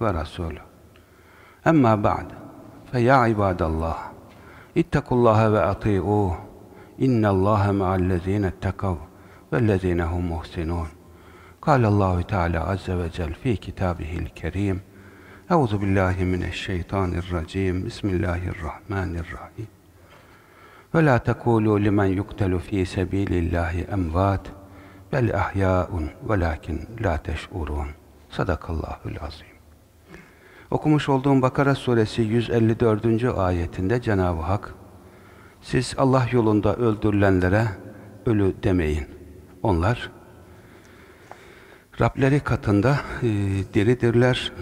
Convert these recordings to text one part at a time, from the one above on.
şerike leh ve neşhedü enne Muhammeden abduhu ve rasuluhu. Emma ba'd. Fe ya ibadallah. İttekullaha ve ati'uh. İnnallâhe ma'allezîne ettekav vellezîne hum muhsinûn. Kâlellâhu Teala azze ve cel fî kitâbihil kerîm. Euzu billahi mineşşeytanirracim. Bismillahirrahmanirrahim. Ve la tekûlû limen yuktelu fî sebîlillâhi emvât bel ahyâun velakin la teş'urûn. Sadakallahul azim. Okumuş olduğum Bakara suresi 154. ayetinde Cenab-ı Hak siz Allah yolunda öldürülenlere ölü demeyin. Onlar Rableri katında e, diridirler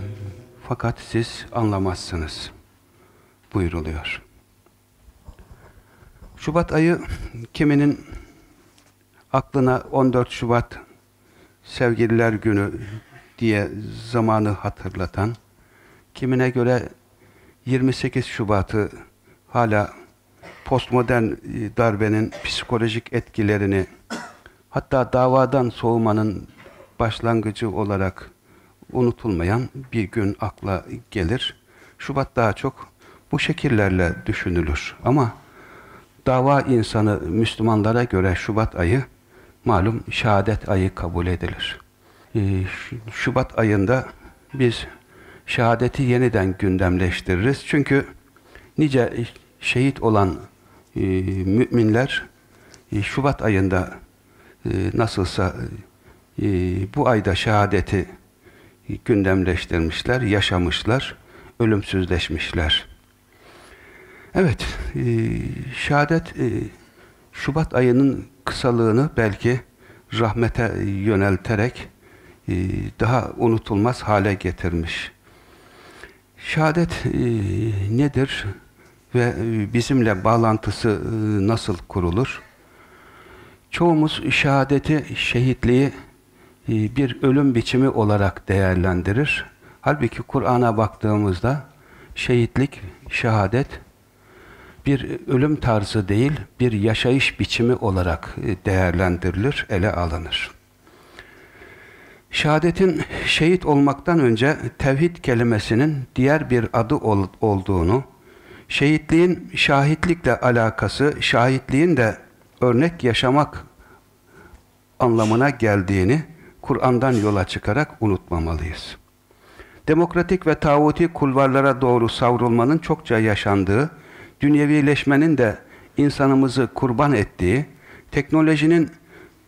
fakat siz anlamazsınız buyuruluyor. Şubat ayı kiminin aklına 14 Şubat Sevgililer Günü diye zamanı hatırlatan, kimine göre 28 Şubat'ı hala postmodern e, darbenin psikolojik etkilerini hatta davadan soğumanın başlangıcı olarak unutulmayan bir gün akla gelir. Şubat daha çok bu şekillerle düşünülür. Ama dava insanı Müslümanlara göre Şubat ayı malum şehadet ayı kabul edilir. Ee, Şubat ayında biz şehadeti yeniden gündemleştiririz. Çünkü nice şehit olan e, müminler e, Şubat ayında e, nasılsa e, bu ayda şehadeti gündemleştirmişler, yaşamışlar, ölümsüzleşmişler. Evet, e, şehadet e, Şubat ayının kısalığını belki rahmete yönelterek e, daha unutulmaz hale getirmiş. Şehadet e, nedir ve e, bizimle bağlantısı e, nasıl kurulur? Çoğumuz şehadeti, şehitliği e, bir ölüm biçimi olarak değerlendirir. Halbuki Kur'an'a baktığımızda şehitlik, şehadet bir ölüm tarzı değil, bir yaşayış biçimi olarak e, değerlendirilir, ele alınır. Şehadetin şehit olmaktan önce tevhid kelimesinin diğer bir adı ol, olduğunu, şehitliğin şahitlikle alakası, şahitliğin de örnek yaşamak anlamına geldiğini Kur'an'dan yola çıkarak unutmamalıyız. Demokratik ve tağuti kulvarlara doğru savrulmanın çokça yaşandığı, dünyevileşmenin de insanımızı kurban ettiği, teknolojinin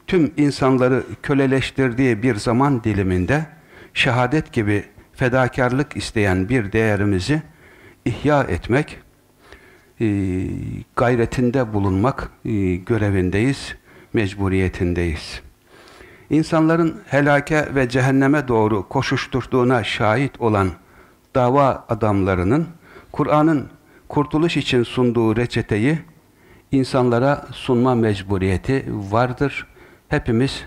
tüm insanları köleleştirdiği bir zaman diliminde şehadet gibi fedakarlık isteyen bir değerimizi ihya etmek, e, gayretinde bulunmak e, görevindeyiz, mecburiyetindeyiz. İnsanların helake ve cehenneme doğru koşuşturduğuna şahit olan dava adamlarının Kur'an'ın kurtuluş için sunduğu reçeteyi insanlara sunma mecburiyeti vardır. Hepimiz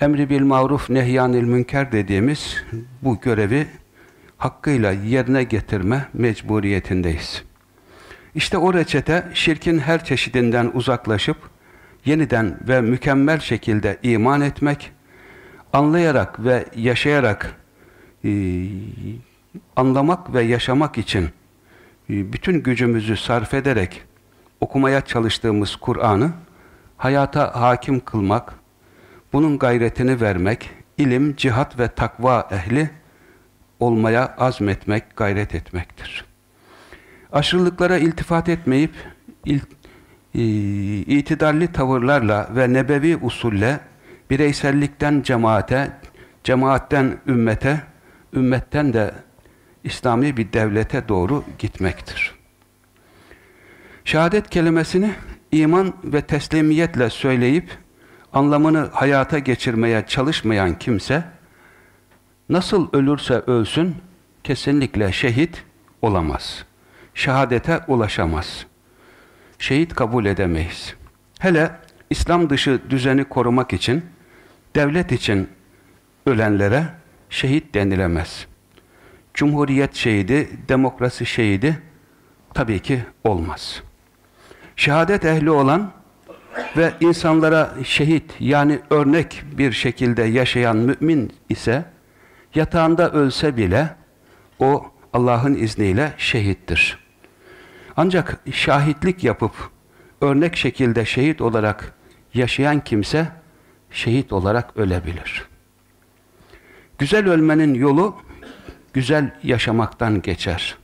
emri bil maruf nehyanil münker dediğimiz bu görevi hakkıyla yerine getirme mecburiyetindeyiz. İşte o reçete şirkin her çeşidinden uzaklaşıp yeniden ve mükemmel şekilde iman etmek, anlayarak ve yaşayarak e, anlamak ve yaşamak için e, bütün gücümüzü sarf ederek okumaya çalıştığımız Kur'an'ı hayata hakim kılmak, bunun gayretini vermek, ilim, cihat ve takva ehli olmaya azmetmek, gayret etmektir. Aşırılıklara iltifat etmeyip il, e, itidalli tavırlarla ve nebevi usulle bireysellikten cemaate, cemaatten ümmete, ümmetten de İslami bir devlete doğru gitmektir. Şehadet kelimesini iman ve teslimiyetle söyleyip anlamını hayata geçirmeye çalışmayan kimse nasıl ölürse ölsün kesinlikle şehit olamaz. Şehadete ulaşamaz. Şehit kabul edemeyiz. Hele İslam dışı düzeni korumak için, devlet için ölenlere şehit denilemez. Cumhuriyet şehidi, demokrasi şehidi tabii ki olmaz. Şehadet ehli olan ve insanlara şehit yani örnek bir şekilde yaşayan mümin ise yatağında ölse bile o Allah'ın izniyle şehittir. Ancak şahitlik yapıp örnek şekilde şehit olarak yaşayan kimse şehit olarak ölebilir. Güzel ölmenin yolu güzel yaşamaktan geçer.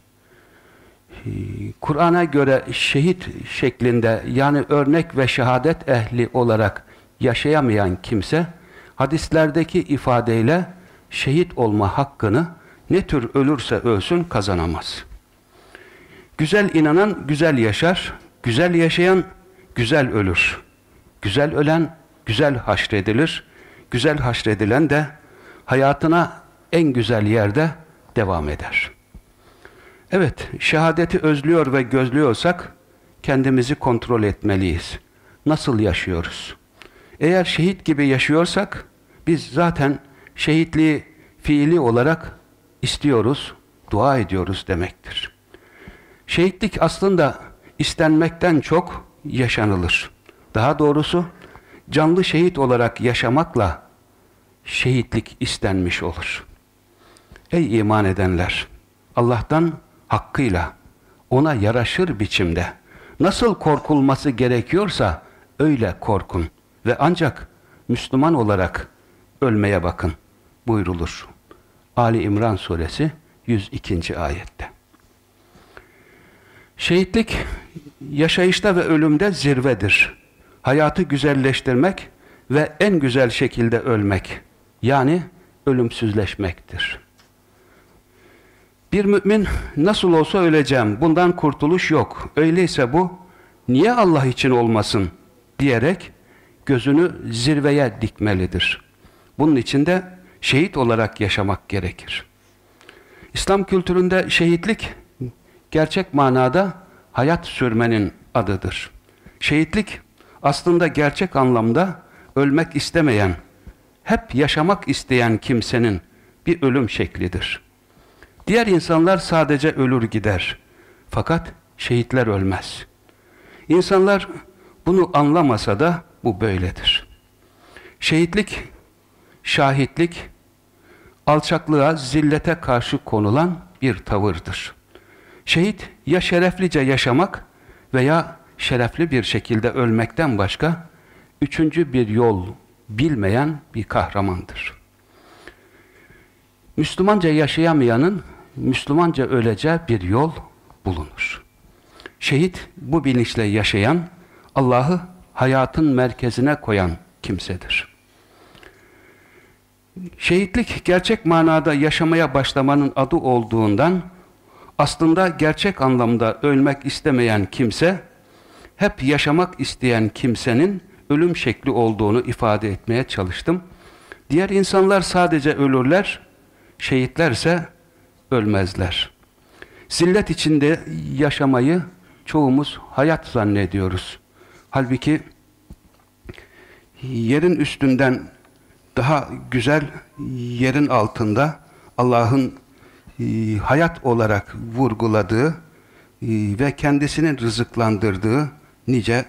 Kur'an'a göre şehit şeklinde yani örnek ve şehadet ehli olarak yaşayamayan kimse hadislerdeki ifadeyle şehit olma hakkını ne tür ölürse ölsün kazanamaz. Güzel inanan güzel yaşar, güzel yaşayan güzel ölür. Güzel ölen güzel haşredilir, güzel haşredilen de hayatına en güzel yerde devam eder. Evet, şehadeti özlüyor ve gözlüyorsak kendimizi kontrol etmeliyiz. Nasıl yaşıyoruz? Eğer şehit gibi yaşıyorsak biz zaten şehitliği fiili olarak istiyoruz, dua ediyoruz demektir. Şehitlik aslında istenmekten çok yaşanılır. Daha doğrusu canlı şehit olarak yaşamakla şehitlik istenmiş olur. Ey iman edenler! Allah'tan hakkıyla, ona yaraşır biçimde, nasıl korkulması gerekiyorsa öyle korkun ve ancak Müslüman olarak ölmeye bakın buyrulur. Ali İmran suresi 102. ayette. Şehitlik yaşayışta ve ölümde zirvedir. Hayatı güzelleştirmek ve en güzel şekilde ölmek yani ölümsüzleşmektir. Bir mümin nasıl olsa öleceğim, bundan kurtuluş yok. Öyleyse bu niye Allah için olmasın diyerek gözünü zirveye dikmelidir. Bunun için de şehit olarak yaşamak gerekir. İslam kültüründe şehitlik gerçek manada hayat sürmenin adıdır. Şehitlik aslında gerçek anlamda ölmek istemeyen, hep yaşamak isteyen kimsenin bir ölüm şeklidir. Diğer insanlar sadece ölür gider. Fakat şehitler ölmez. İnsanlar bunu anlamasa da bu böyledir. Şehitlik, şahitlik, alçaklığa, zillete karşı konulan bir tavırdır. Şehit ya şereflice yaşamak veya şerefli bir şekilde ölmekten başka üçüncü bir yol bilmeyen bir kahramandır. Müslümanca yaşayamayanın Müslümanca öleceği bir yol bulunur. Şehit bu bilinçle yaşayan, Allah'ı hayatın merkezine koyan kimsedir. Şehitlik gerçek manada yaşamaya başlamanın adı olduğundan aslında gerçek anlamda ölmek istemeyen kimse hep yaşamak isteyen kimsenin ölüm şekli olduğunu ifade etmeye çalıştım. Diğer insanlar sadece ölürler, şehitlerse ölmezler. Zillet içinde yaşamayı çoğumuz hayat zannediyoruz. Halbuki yerin üstünden daha güzel yerin altında Allah'ın e, hayat olarak vurguladığı e, ve kendisinin rızıklandırdığı nice e,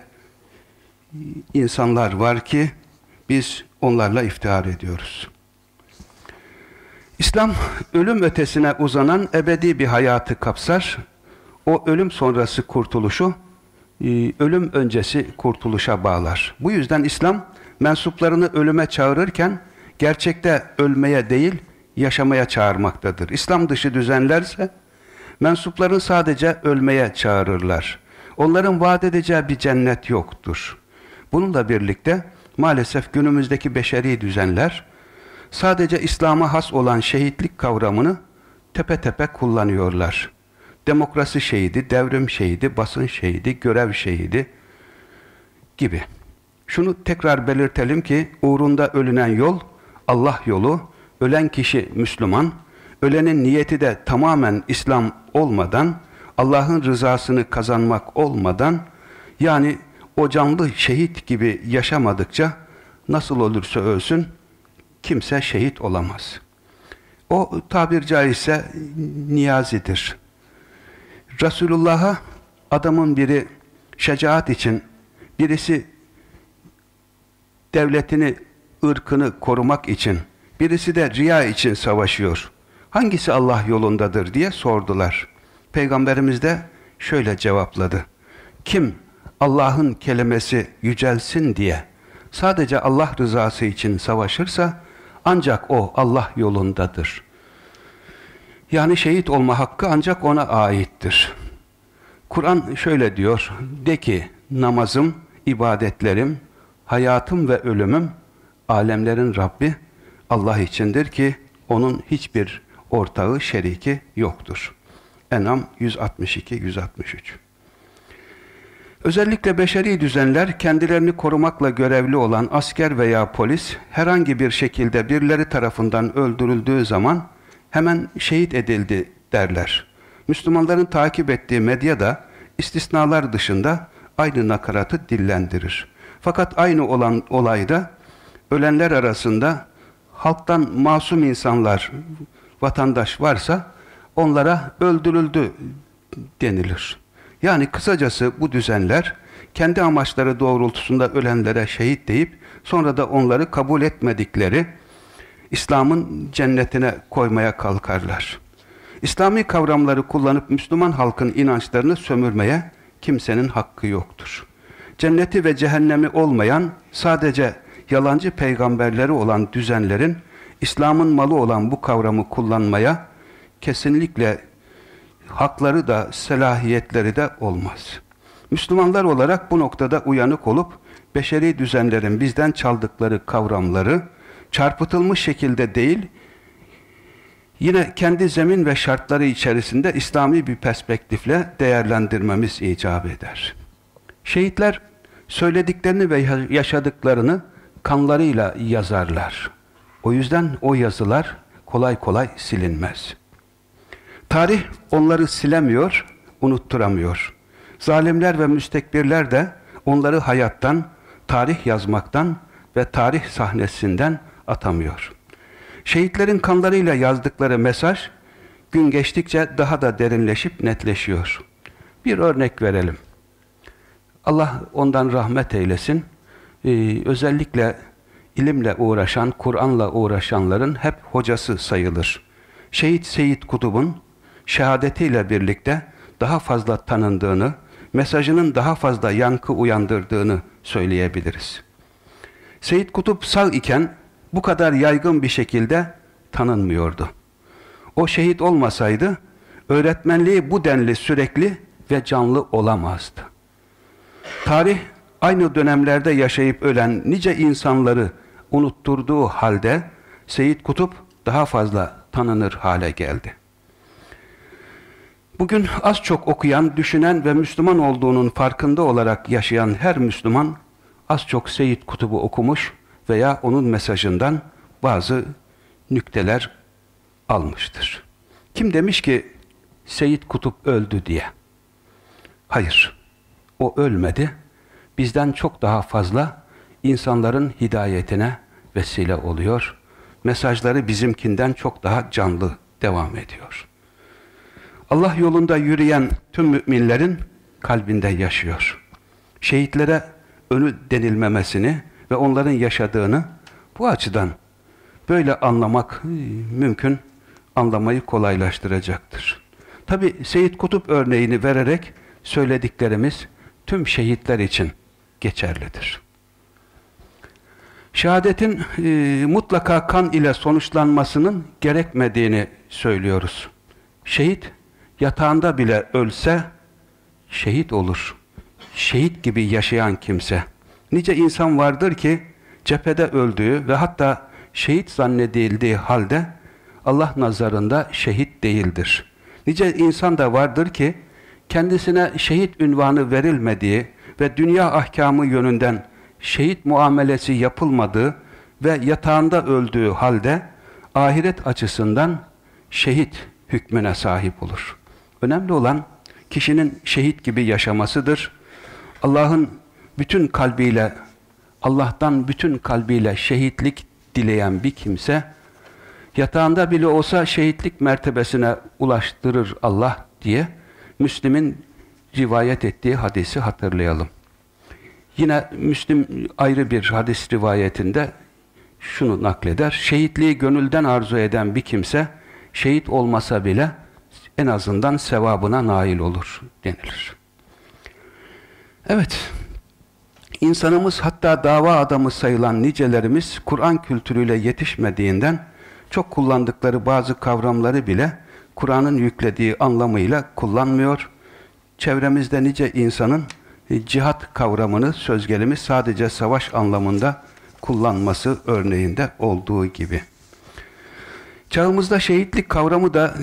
insanlar var ki biz onlarla iftihar ediyoruz. İslam ölüm ötesine uzanan ebedi bir hayatı kapsar. O ölüm sonrası kurtuluşu ölüm öncesi kurtuluşa bağlar. Bu yüzden İslam mensuplarını ölüme çağırırken gerçekte ölmeye değil yaşamaya çağırmaktadır. İslam dışı düzenlerse mensuplarını sadece ölmeye çağırırlar. Onların vaat edeceği bir cennet yoktur. Bununla birlikte maalesef günümüzdeki beşeri düzenler sadece İslam'a has olan şehitlik kavramını tepe tepe kullanıyorlar. Demokrasi şehidi, devrim şehidi, basın şehidi, görev şehidi gibi. Şunu tekrar belirtelim ki uğrunda ölünen yol Allah yolu, ölen kişi Müslüman, ölenin niyeti de tamamen İslam olmadan, Allah'ın rızasını kazanmak olmadan, yani o canlı şehit gibi yaşamadıkça nasıl olursa ölsün kimse şehit olamaz. O tabir caizse niyazidir. Resulullah'a adamın biri şecaat için, birisi devletini, ırkını korumak için, birisi de riya için savaşıyor. Hangisi Allah yolundadır diye sordular. Peygamberimiz de şöyle cevapladı. Kim Allah'ın kelimesi yücelsin diye sadece Allah rızası için savaşırsa ancak o Allah yolundadır. Yani şehit olma hakkı ancak ona aittir. Kur'an şöyle diyor, de ki namazım, ibadetlerim, hayatım ve ölümüm alemlerin Rabbi Allah içindir ki onun hiçbir ortağı, şeriki yoktur. Enam 162-163 Özellikle beşeri düzenler kendilerini korumakla görevli olan asker veya polis herhangi bir şekilde birileri tarafından öldürüldüğü zaman hemen şehit edildi derler. Müslümanların takip ettiği medya da istisnalar dışında aynı nakaratı dillendirir. Fakat aynı olan olayda ölenler arasında halktan masum insanlar, vatandaş varsa onlara öldürüldü denilir. Yani kısacası bu düzenler kendi amaçları doğrultusunda ölenlere şehit deyip sonra da onları kabul etmedikleri İslam'ın cennetine koymaya kalkarlar. İslami kavramları kullanıp Müslüman halkın inançlarını sömürmeye kimsenin hakkı yoktur. Cenneti ve cehennemi olmayan, sadece yalancı peygamberleri olan düzenlerin İslam'ın malı olan bu kavramı kullanmaya kesinlikle hakları da selahiyetleri de olmaz. Müslümanlar olarak bu noktada uyanık olup beşeri düzenlerin bizden çaldıkları kavramları çarpıtılmış şekilde değil, yine kendi zemin ve şartları içerisinde İslami bir perspektifle değerlendirmemiz icap eder. Şehitler söylediklerini ve yaşadıklarını kanlarıyla yazarlar. O yüzden o yazılar kolay kolay silinmez. Tarih onları silemiyor, unutturamıyor. Zalimler ve müstekbirler de onları hayattan, tarih yazmaktan ve tarih sahnesinden atamıyor. Şehitlerin kanlarıyla yazdıkları mesaj gün geçtikçe daha da derinleşip netleşiyor. Bir örnek verelim. Allah ondan rahmet eylesin. Ee, özellikle ilimle uğraşan, Kur'an'la uğraşanların hep hocası sayılır. Şehit Seyit Kutub'un şehadetiyle birlikte daha fazla tanındığını, mesajının daha fazla yankı uyandırdığını söyleyebiliriz. Seyit Kutup sağ iken bu kadar yaygın bir şekilde tanınmıyordu. O şehit olmasaydı öğretmenliği bu denli sürekli ve canlı olamazdı. Tarih aynı dönemlerde yaşayıp ölen nice insanları unutturduğu halde Seyit Kutup daha fazla tanınır hale geldi. Bugün az çok okuyan, düşünen ve Müslüman olduğunun farkında olarak yaşayan her Müslüman az çok Seyit Kutub'u okumuş veya onun mesajından bazı nükteler almıştır. Kim demiş ki Seyit Kutup öldü diye? Hayır. O ölmedi. Bizden çok daha fazla insanların hidayetine vesile oluyor. Mesajları bizimkinden çok daha canlı devam ediyor. Allah yolunda yürüyen tüm müminlerin kalbinde yaşıyor. Şehitlere önü denilmemesini ve onların yaşadığını bu açıdan böyle anlamak mümkün, anlamayı kolaylaştıracaktır. Tabi Seyit Kutup örneğini vererek söylediklerimiz tüm şehitler için geçerlidir. Şehadetin e, mutlaka kan ile sonuçlanmasının gerekmediğini söylüyoruz. Şehit yatağında bile ölse şehit olur. Şehit gibi yaşayan kimse. Nice insan vardır ki cephede öldüğü ve hatta şehit zannedildiği halde Allah nazarında şehit değildir. Nice insan da vardır ki kendisine şehit ünvanı verilmediği ve dünya ahkamı yönünden şehit muamelesi yapılmadığı ve yatağında öldüğü halde ahiret açısından şehit hükmüne sahip olur. Önemli olan kişinin şehit gibi yaşamasıdır. Allah'ın bütün kalbiyle, Allah'tan bütün kalbiyle şehitlik dileyen bir kimse, yatağında bile olsa şehitlik mertebesine ulaştırır Allah diye Müslim'in rivayet ettiği hadisi hatırlayalım. Yine Müslim ayrı bir hadis rivayetinde şunu nakleder. Şehitliği gönülden arzu eden bir kimse şehit olmasa bile en azından sevabına nail olur denilir. Evet, insanımız hatta dava adamı sayılan nicelerimiz Kur'an kültürüyle yetişmediğinden çok kullandıkları bazı kavramları bile Kur'an'ın yüklediği anlamıyla kullanmıyor. Çevremizde nice insanın cihat kavramını söz gelimi sadece savaş anlamında kullanması örneğinde olduğu gibi. Çağımızda şehitlik kavramı da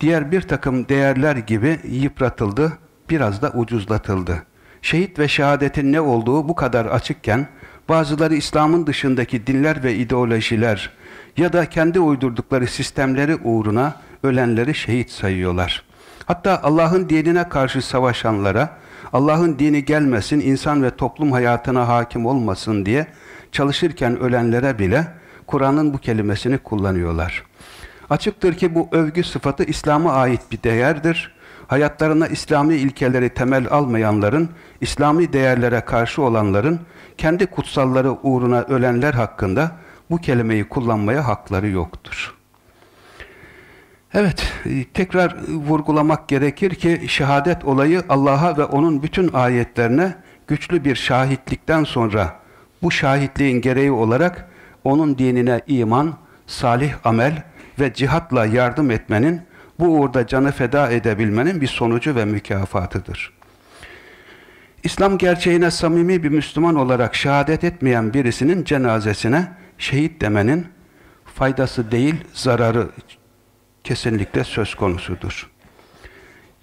diğer bir takım değerler gibi yıpratıldı, biraz da ucuzlatıldı. Şehit ve şehadetin ne olduğu bu kadar açıkken, bazıları İslam'ın dışındaki dinler ve ideolojiler ya da kendi uydurdukları sistemleri uğruna ölenleri şehit sayıyorlar. Hatta Allah'ın dinine karşı savaşanlara, Allah'ın dini gelmesin, insan ve toplum hayatına hakim olmasın diye çalışırken ölenlere bile Kur'an'ın bu kelimesini kullanıyorlar. Açıktır ki bu övgü sıfatı İslam'a ait bir değerdir. Hayatlarına İslami ilkeleri temel almayanların, İslami değerlere karşı olanların, kendi kutsalları uğruna ölenler hakkında bu kelimeyi kullanmaya hakları yoktur. Evet, e, tekrar vurgulamak gerekir ki şehadet olayı Allah'a ve onun bütün ayetlerine güçlü bir şahitlikten sonra bu şahitliğin gereği olarak onun dinine iman, salih amel ve cihatla yardım etmenin, bu uğurda canı feda edebilmenin bir sonucu ve mükafatıdır. İslam gerçeğine samimi bir Müslüman olarak şehadet etmeyen birisinin cenazesine şehit demenin faydası değil, zararı kesinlikle söz konusudur.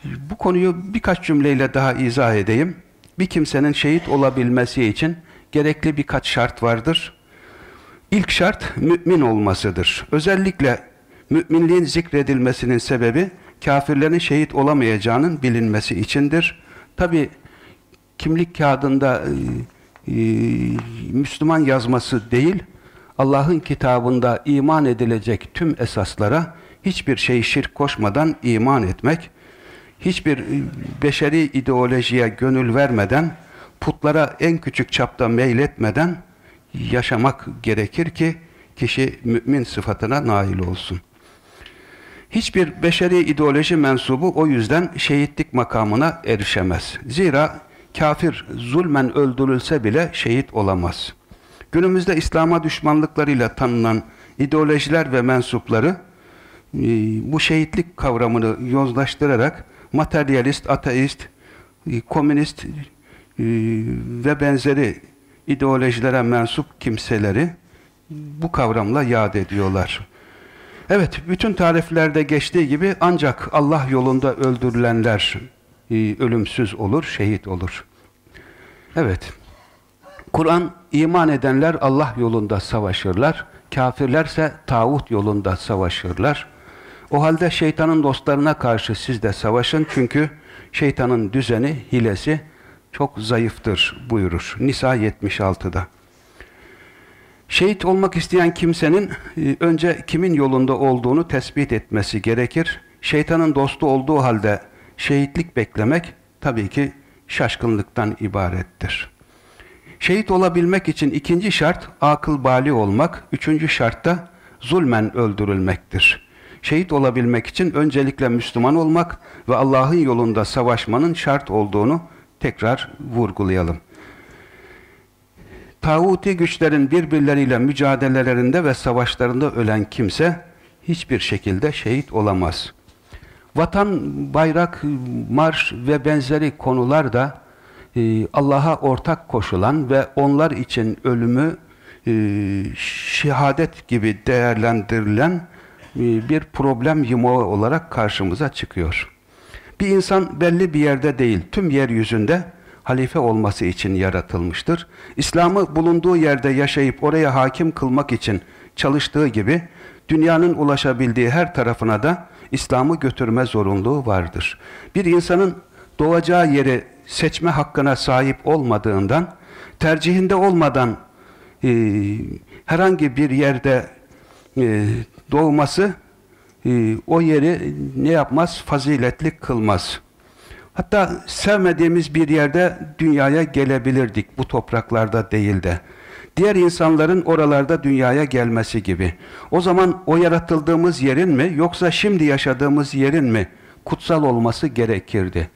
Bu konuyu birkaç cümleyle daha izah edeyim. Bir kimsenin şehit olabilmesi için gerekli birkaç şart vardır. İlk şart mümin olmasıdır. Özellikle müminliğin zikredilmesinin sebebi kafirlerin şehit olamayacağının bilinmesi içindir. Tabi kimlik kağıdında e, e, Müslüman yazması değil, Allah'ın kitabında iman edilecek tüm esaslara hiçbir şey şirk koşmadan iman etmek, hiçbir e, beşeri ideolojiye gönül vermeden, putlara en küçük çapta meyletmeden yaşamak gerekir ki kişi mümin sıfatına nail olsun. Hiçbir beşeri ideoloji mensubu o yüzden şehitlik makamına erişemez. Zira kafir zulmen öldürülse bile şehit olamaz. Günümüzde İslam'a düşmanlıklarıyla tanınan ideolojiler ve mensupları e, bu şehitlik kavramını yozlaştırarak materyalist, ateist, e, komünist e, ve benzeri ideolojilere mensup kimseleri bu kavramla yad ediyorlar. Evet, bütün tariflerde geçtiği gibi ancak Allah yolunda öldürülenler ölümsüz olur, şehit olur. Evet, Kur'an iman edenler Allah yolunda savaşırlar, kafirlerse tağut yolunda savaşırlar. O halde şeytanın dostlarına karşı siz de savaşın çünkü şeytanın düzeni, hilesi çok zayıftır buyurur. Nisa 76'da. Şehit olmak isteyen kimsenin e, önce kimin yolunda olduğunu tespit etmesi gerekir. Şeytanın dostu olduğu halde şehitlik beklemek tabii ki şaşkınlıktan ibarettir. Şehit olabilmek için ikinci şart akıl bali olmak, üçüncü şart da zulmen öldürülmektir. Şehit olabilmek için öncelikle Müslüman olmak ve Allah'ın yolunda savaşmanın şart olduğunu tekrar vurgulayalım. Tağuti güçlerin birbirleriyle mücadelelerinde ve savaşlarında ölen kimse hiçbir şekilde şehit olamaz. Vatan, bayrak, marş ve benzeri konular da e, Allah'a ortak koşulan ve onlar için ölümü e, şehadet gibi değerlendirilen e, bir problem yumağı olarak karşımıza çıkıyor. Bir insan belli bir yerde değil, tüm yeryüzünde halife olması için yaratılmıştır. İslam'ı bulunduğu yerde yaşayıp oraya hakim kılmak için çalıştığı gibi dünyanın ulaşabildiği her tarafına da İslam'ı götürme zorunluluğu vardır. Bir insanın doğacağı yeri seçme hakkına sahip olmadığından, tercihinde olmadan e, herhangi bir yerde e, doğması e, o yeri ne yapmaz? Faziletli kılmaz. Hatta sevmediğimiz bir yerde dünyaya gelebilirdik bu topraklarda değil de. Diğer insanların oralarda dünyaya gelmesi gibi. O zaman o yaratıldığımız yerin mi yoksa şimdi yaşadığımız yerin mi kutsal olması gerekirdi.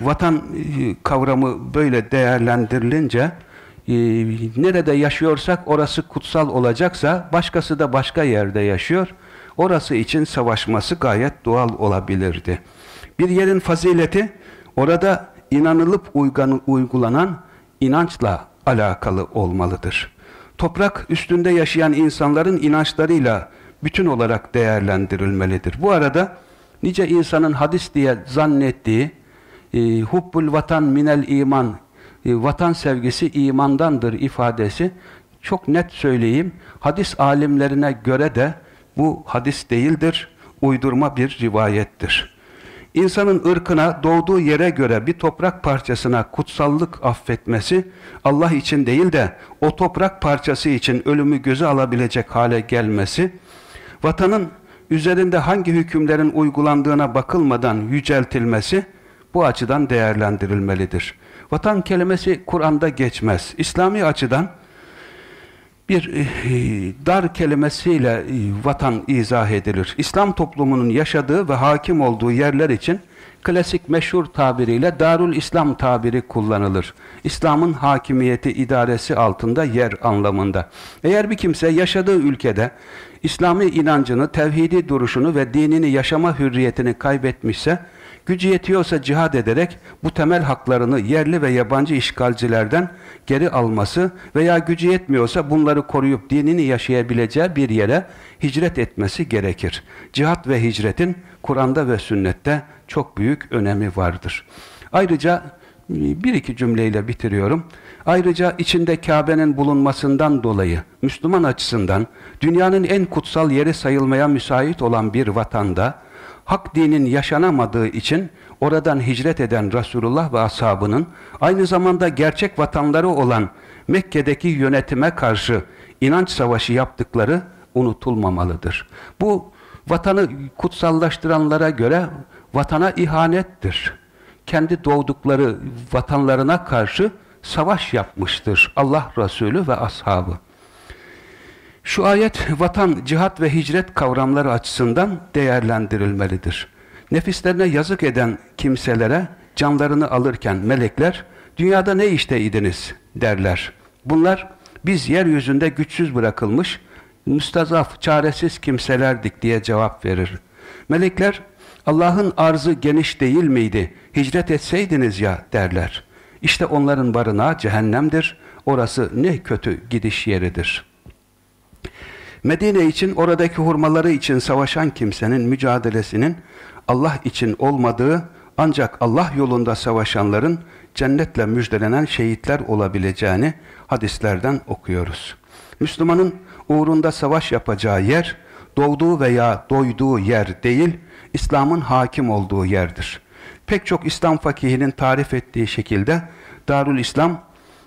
Vatan e, kavramı böyle değerlendirilince e, nerede yaşıyorsak orası kutsal olacaksa başkası da başka yerde yaşıyor. Orası için savaşması gayet doğal olabilirdi. Bir yerin fazileti orada inanılıp uygulanan inançla alakalı olmalıdır. Toprak üstünde yaşayan insanların inançlarıyla bütün olarak değerlendirilmelidir. Bu arada nice insanın hadis diye zannettiği e, hubbul vatan minel iman e, vatan sevgisi imandandır ifadesi çok net söyleyeyim. Hadis alimlerine göre de bu hadis değildir, uydurma bir rivayettir. İnsanın ırkına, doğduğu yere göre bir toprak parçasına kutsallık affetmesi, Allah için değil de o toprak parçası için ölümü göze alabilecek hale gelmesi, vatanın üzerinde hangi hükümlerin uygulandığına bakılmadan yüceltilmesi, bu açıdan değerlendirilmelidir. Vatan kelimesi Kur'an'da geçmez. İslami açıdan, bir e, dar kelimesiyle e, vatan izah edilir. İslam toplumunun yaşadığı ve hakim olduğu yerler için klasik meşhur tabiriyle Darul İslam tabiri kullanılır. İslam'ın hakimiyeti idaresi altında yer anlamında. Eğer bir kimse yaşadığı ülkede İslami inancını, tevhidi duruşunu ve dinini yaşama hürriyetini kaybetmişse Gücü yetiyorsa cihad ederek bu temel haklarını yerli ve yabancı işgalcilerden geri alması veya gücü yetmiyorsa bunları koruyup dinini yaşayabileceği bir yere hicret etmesi gerekir. Cihat ve hicretin Kur'an'da ve sünnette çok büyük önemi vardır. Ayrıca bir iki cümleyle bitiriyorum. Ayrıca içinde Kabe'nin bulunmasından dolayı Müslüman açısından dünyanın en kutsal yeri sayılmaya müsait olan bir vatanda hak dinin yaşanamadığı için oradan hicret eden Resulullah ve ashabının aynı zamanda gerçek vatanları olan Mekke'deki yönetime karşı inanç savaşı yaptıkları unutulmamalıdır. Bu vatanı kutsallaştıranlara göre vatana ihanettir. Kendi doğdukları vatanlarına karşı savaş yapmıştır Allah Resulü ve ashabı. Şu ayet vatan, cihat ve hicret kavramları açısından değerlendirilmelidir. Nefislerine yazık eden kimselere canlarını alırken melekler dünyada ne işteydiniz derler. Bunlar biz yeryüzünde güçsüz bırakılmış, müstazaf, çaresiz kimselerdik diye cevap verir. Melekler Allah'ın arzı geniş değil miydi? Hicret etseydiniz ya derler. İşte onların barınağı cehennemdir. Orası ne kötü gidiş yeridir.'' Medine için oradaki hurmaları için savaşan kimsenin mücadelesinin Allah için olmadığı ancak Allah yolunda savaşanların cennetle müjdelenen şehitler olabileceğini hadislerden okuyoruz. Müslümanın uğrunda savaş yapacağı yer, doğduğu veya doyduğu yer değil, İslam'ın hakim olduğu yerdir. Pek çok İslam fakihinin tarif ettiği şekilde Darül İslam,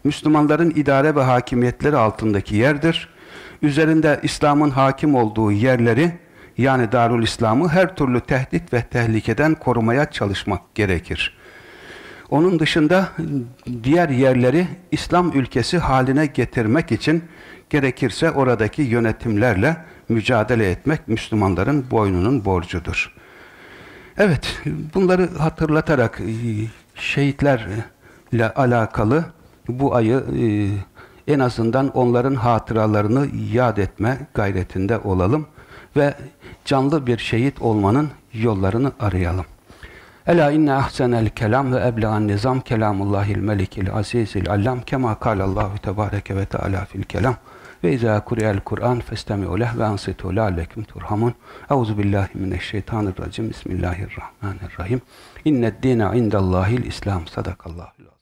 Müslümanların idare ve hakimiyetleri altındaki yerdir üzerinde İslam'ın hakim olduğu yerleri yani Darül İslam'ı her türlü tehdit ve tehlikeden korumaya çalışmak gerekir. Onun dışında diğer yerleri İslam ülkesi haline getirmek için gerekirse oradaki yönetimlerle mücadele etmek Müslümanların boynunun borcudur. Evet, bunları hatırlatarak e, şehitlerle alakalı bu ayı e, en azından onların hatıralarını yad etme gayretinde olalım ve canlı bir şehit olmanın yollarını arayalım. Ela inne ahsenel kelam ve eblegan nizam kelamullahil melikil azizil allam kema kalallahu tebareke ve teala fil kelam. Ve izâ kuriyel Kur'an festemi'u leh ve ansitu lâlekum turhamun. Euzu billahi mineşşeytanirracim Bismillahirrahmanirrahim İnned dîne indallâhil İslam sadakallah